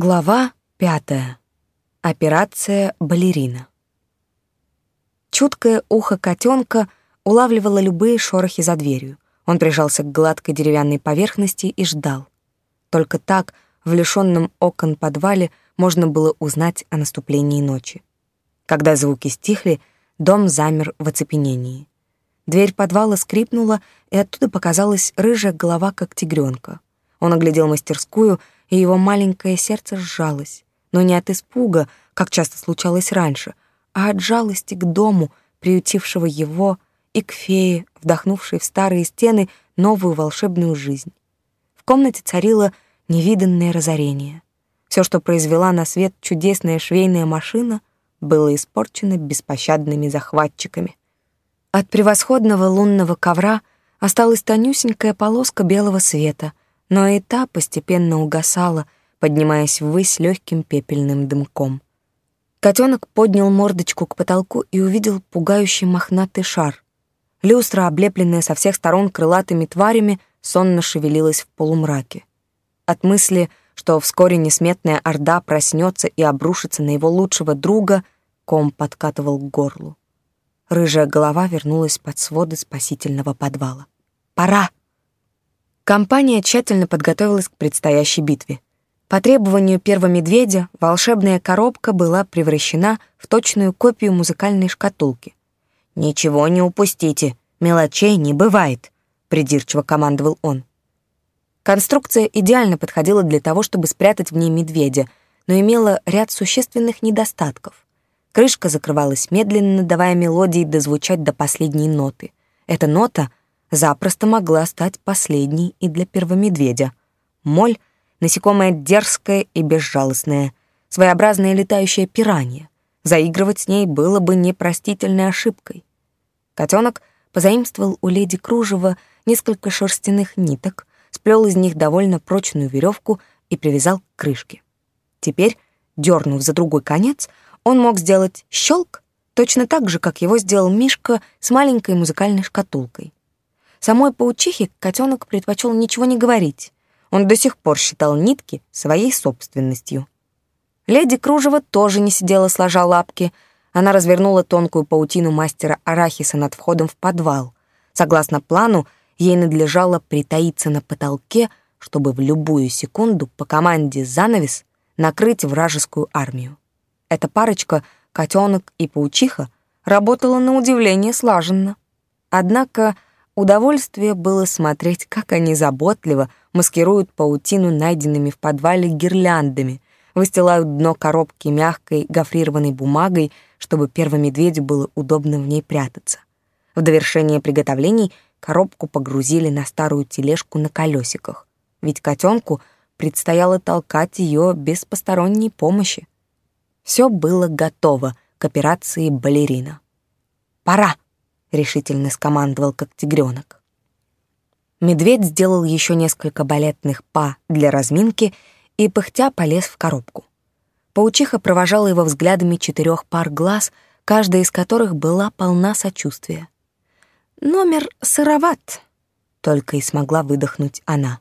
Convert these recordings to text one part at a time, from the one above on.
Глава пятая. Операция «Балерина». Чуткое ухо котенка улавливало любые шорохи за дверью. Он прижался к гладкой деревянной поверхности и ждал. Только так в лишенном окон подвале можно было узнать о наступлении ночи. Когда звуки стихли, дом замер в оцепенении. Дверь подвала скрипнула, и оттуда показалась рыжая голова, как тигренка. Он оглядел мастерскую — и его маленькое сердце сжалось, но не от испуга, как часто случалось раньше, а от жалости к дому, приютившего его, и к фее, вдохнувшей в старые стены новую волшебную жизнь. В комнате царило невиданное разорение. Все, что произвела на свет чудесная швейная машина, было испорчено беспощадными захватчиками. От превосходного лунного ковра осталась тонюсенькая полоска белого света — но и та постепенно угасала, поднимаясь ввысь легким пепельным дымком. Котенок поднял мордочку к потолку и увидел пугающий мохнатый шар. Люстра, облепленная со всех сторон крылатыми тварями, сонно шевелилась в полумраке. От мысли, что вскоре несметная орда проснется и обрушится на его лучшего друга, ком подкатывал к горлу. Рыжая голова вернулась под своды спасительного подвала. «Пора!» Компания тщательно подготовилась к предстоящей битве. По требованию первого медведя волшебная коробка была превращена в точную копию музыкальной шкатулки. «Ничего не упустите, мелочей не бывает», — придирчиво командовал он. Конструкция идеально подходила для того, чтобы спрятать в ней медведя, но имела ряд существенных недостатков. Крышка закрывалась медленно, давая мелодии дозвучать до последней ноты. Эта нота запросто могла стать последней и для первомедведя. Моль — насекомое дерзкое и безжалостное, своеобразное летающее пиранье. Заигрывать с ней было бы непростительной ошибкой. Котенок позаимствовал у леди Кружева несколько шерстяных ниток, сплел из них довольно прочную веревку и привязал к крышке. Теперь, дернув за другой конец, он мог сделать щелк точно так же, как его сделал Мишка с маленькой музыкальной шкатулкой. Самой паучихе котенок предпочел ничего не говорить. Он до сих пор считал нитки своей собственностью. Леди Кружева тоже не сидела сложа лапки. Она развернула тонкую паутину мастера Арахиса над входом в подвал. Согласно плану, ей надлежало притаиться на потолке, чтобы в любую секунду по команде «Занавес» накрыть вражескую армию. Эта парочка, котенок и паучиха, работала на удивление слаженно. Однако Удовольствие было смотреть, как они заботливо маскируют паутину найденными в подвале гирляндами, выстилают дно коробки мягкой гофрированной бумагой, чтобы первому медведю было удобно в ней прятаться. В довершение приготовлений коробку погрузили на старую тележку на колесиках, ведь котенку предстояло толкать ее без посторонней помощи. Все было готово к операции балерина. «Пора!» — решительно скомандовал как тигренок. Медведь сделал еще несколько балетных па для разминки и, пыхтя, полез в коробку. Паучиха провожала его взглядами четырех пар глаз, каждая из которых была полна сочувствия. «Номер сыроват», — только и смогла выдохнуть она.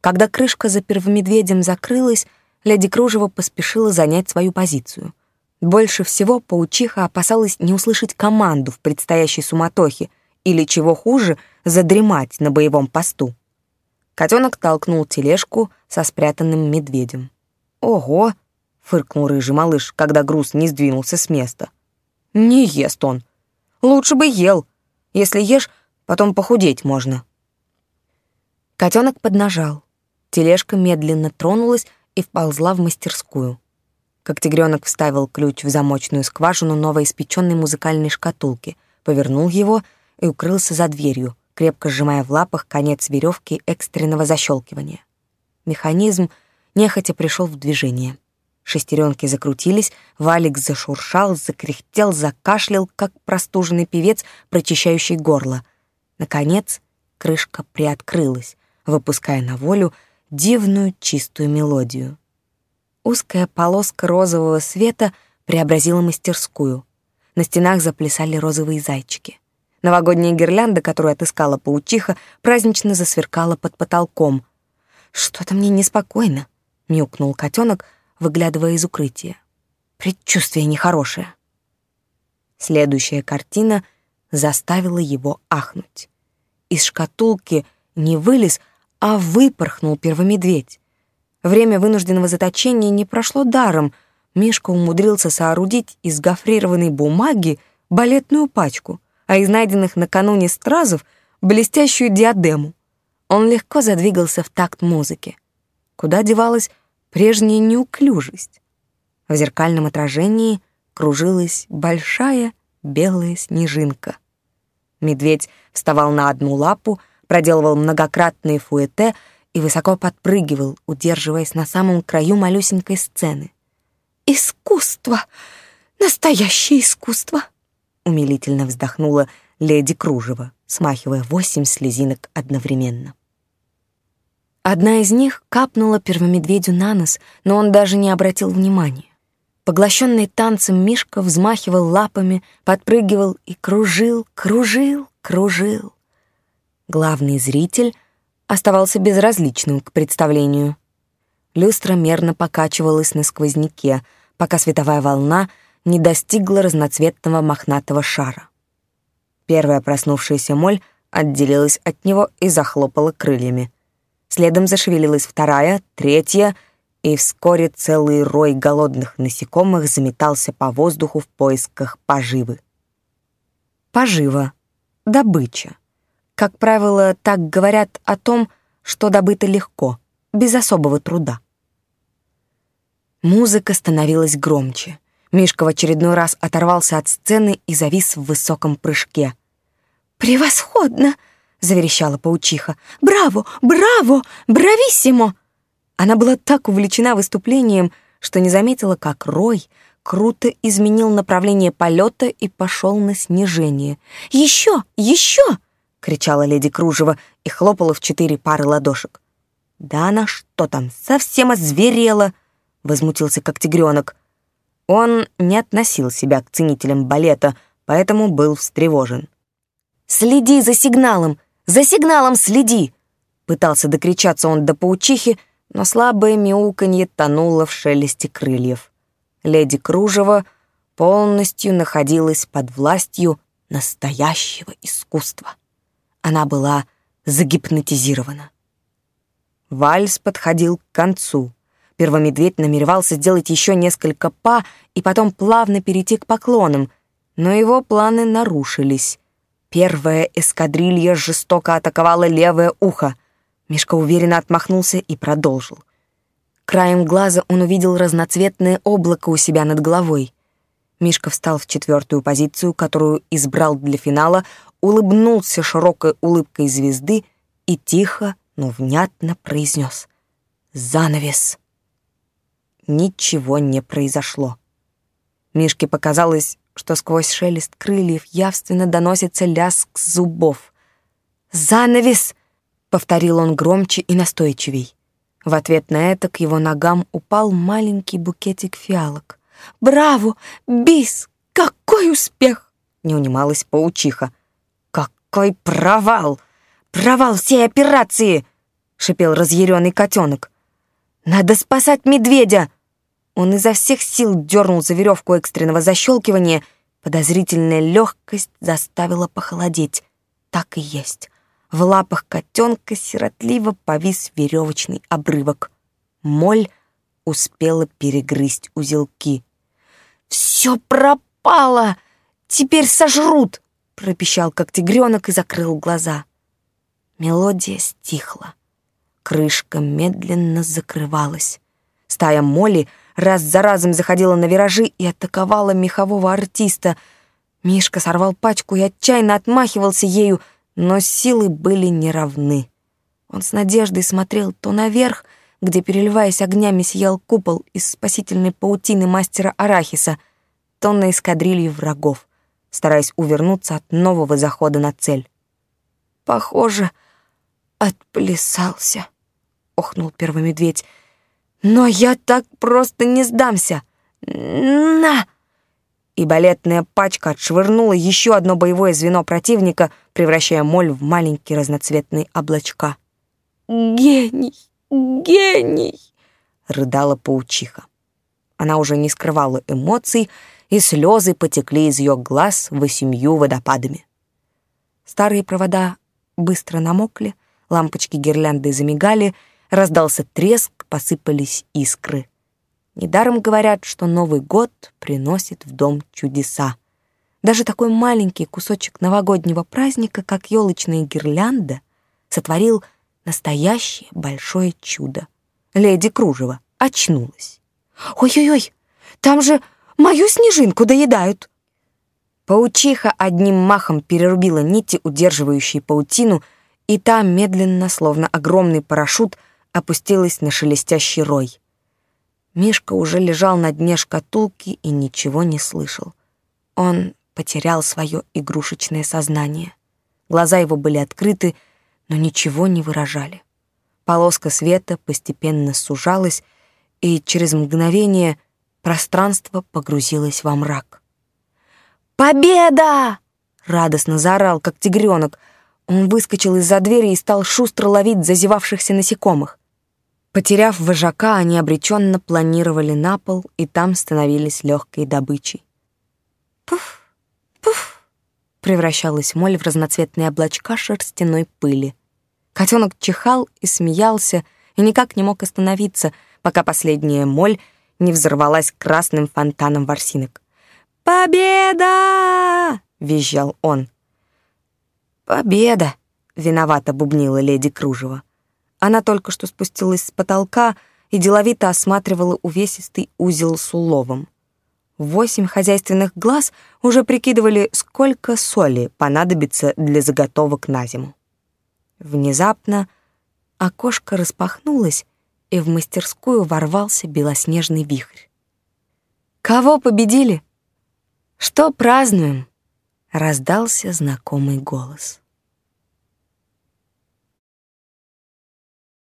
Когда крышка за первомедведем закрылась, леди Кружева поспешила занять свою позицию — больше всего паучиха опасалась не услышать команду в предстоящей суматохе или, чего хуже, задремать на боевом посту. Котенок толкнул тележку со спрятанным медведем. «Ого!» — фыркнул рыжий малыш, когда груз не сдвинулся с места. «Не ест он. Лучше бы ел. Если ешь, потом похудеть можно». Котенок поднажал. Тележка медленно тронулась и вползла в мастерскую как тигренок вставил ключ в замочную скважину новоиспеченной музыкальной шкатулки, повернул его и укрылся за дверью, крепко сжимая в лапах конец веревки экстренного защелкивания. Механизм нехотя пришел в движение. Шестеренки закрутились, валик зашуршал, закряхтел, закашлял, как простуженный певец, прочищающий горло. Наконец, крышка приоткрылась, выпуская на волю дивную чистую мелодию. Узкая полоска розового света преобразила мастерскую. На стенах заплясали розовые зайчики. Новогодняя гирлянда, которую отыскала паучиха, празднично засверкала под потолком. Что-то мне неспокойно. — мяукнул котенок, выглядывая из укрытия. «Предчувствие нехорошее». Следующая картина заставила его ахнуть. Из шкатулки не вылез, а выпорхнул первомедведь. Время вынужденного заточения не прошло даром. Мишка умудрился соорудить из гофрированной бумаги балетную пачку, а из найденных накануне стразов — блестящую диадему. Он легко задвигался в такт музыки. Куда девалась прежняя неуклюжесть? В зеркальном отражении кружилась большая белая снежинка. Медведь вставал на одну лапу, проделывал многократные фуэте и высоко подпрыгивал, удерживаясь на самом краю малюсенькой сцены. «Искусство! Настоящее искусство!» умилительно вздохнула леди Кружева, смахивая восемь слезинок одновременно. Одна из них капнула первомедведю на нос, но он даже не обратил внимания. Поглощенный танцем Мишка взмахивал лапами, подпрыгивал и кружил, кружил, кружил. Главный зритель оставался безразличным к представлению. Люстра мерно покачивалась на сквозняке, пока световая волна не достигла разноцветного мохнатого шара. Первая проснувшаяся моль отделилась от него и захлопала крыльями. Следом зашевелилась вторая, третья, и вскоре целый рой голодных насекомых заметался по воздуху в поисках поживы. Пожива. Добыча. Как правило, так говорят о том, что добыто легко, без особого труда. Музыка становилась громче. Мишка в очередной раз оторвался от сцены и завис в высоком прыжке. «Превосходно!» — заверещала паучиха. «Браво! Браво! Брависсимо!» Она была так увлечена выступлением, что не заметила, как Рой круто изменил направление полета и пошел на снижение. «Еще! Еще!» — кричала леди Кружева и хлопала в четыре пары ладошек. «Да она что там, совсем озверела!» — возмутился как тигренок. Он не относил себя к ценителям балета, поэтому был встревожен. «Следи за сигналом! За сигналом следи!» Пытался докричаться он до паучихи, но слабое мяуканье тонуло в шелесте крыльев. Леди Кружева полностью находилась под властью настоящего искусства. Она была загипнотизирована. Вальс подходил к концу — Первомедведь намеревался сделать еще несколько па и потом плавно перейти к поклонам, но его планы нарушились. Первая эскадрилья жестоко атаковала левое ухо. Мишка уверенно отмахнулся и продолжил. Краем глаза он увидел разноцветное облако у себя над головой. Мишка встал в четвертую позицию, которую избрал для финала, улыбнулся широкой улыбкой звезды и тихо, но внятно произнес «Занавес» ничего не произошло. Мишке показалось, что сквозь шелест крыльев явственно доносится лязг зубов. «Занавес!» — повторил он громче и настойчивей. В ответ на это к его ногам упал маленький букетик фиалок. «Браво! Бис! Какой успех!» — не унималась паучиха. «Какой провал! Провал всей операции!» — шипел разъяренный котенок. «Надо спасать медведя!» Он изо всех сил дернул за веревку экстренного защелкивания. Подозрительная легкость заставила похолодеть. Так и есть. В лапах котенка сиротливо повис веревочный обрывок. Моль успела перегрызть узелки. «Все пропало! Теперь сожрут!» — пропищал как тигренок и закрыл глаза. Мелодия стихла. Крышка медленно закрывалась. Стая Молли раз за разом заходила на виражи и атаковала мехового артиста. Мишка сорвал пачку и отчаянно отмахивался ею, но силы были неравны. Он с надеждой смотрел то наверх, где, переливаясь огнями, сиял купол из спасительной паутины мастера Арахиса, то на эскадрилью врагов, стараясь увернуться от нового захода на цель. Похоже, отплясался охнул первый медведь. «Но я так просто не сдамся! На!» И балетная пачка отшвырнула еще одно боевое звено противника, превращая моль в маленькие разноцветные облачка. «Гений! Гений!» рыдала паучиха. Она уже не скрывала эмоций, и слезы потекли из ее глаз восемью водопадами. Старые провода быстро намокли, лампочки гирлянды замигали, раздался треск, посыпались искры. Недаром говорят, что Новый год приносит в дом чудеса. Даже такой маленький кусочек новогоднего праздника, как елочная гирлянда, сотворил настоящее большое чудо. Леди Кружева очнулась. «Ой-ой-ой, там же мою снежинку доедают!» Паучиха одним махом перерубила нити, удерживающие паутину, и та медленно, словно огромный парашют, опустилась на шелестящий рой. Мишка уже лежал на дне шкатулки и ничего не слышал. Он потерял свое игрушечное сознание. Глаза его были открыты, но ничего не выражали. Полоска света постепенно сужалась, и через мгновение пространство погрузилось во мрак. «Победа!» — радостно заорал, как тигренок. Он выскочил из-за двери и стал шустро ловить зазевавшихся насекомых. Потеряв вожака, они обреченно планировали на пол и там становились легкой добычей. «Пуф, пуф!» — превращалась моль в разноцветные облачка шерстяной пыли. Котенок чихал и смеялся, и никак не мог остановиться, пока последняя моль не взорвалась красным фонтаном ворсинок. «Победа!» — визжал он. «Победа!» — виновато бубнила леди Кружева. Она только что спустилась с потолка и деловито осматривала увесистый узел с уловом. Восемь хозяйственных глаз уже прикидывали, сколько соли понадобится для заготовок на зиму. Внезапно окошко распахнулось, и в мастерскую ворвался белоснежный вихрь. «Кого победили?» «Что празднуем?» — раздался знакомый голос.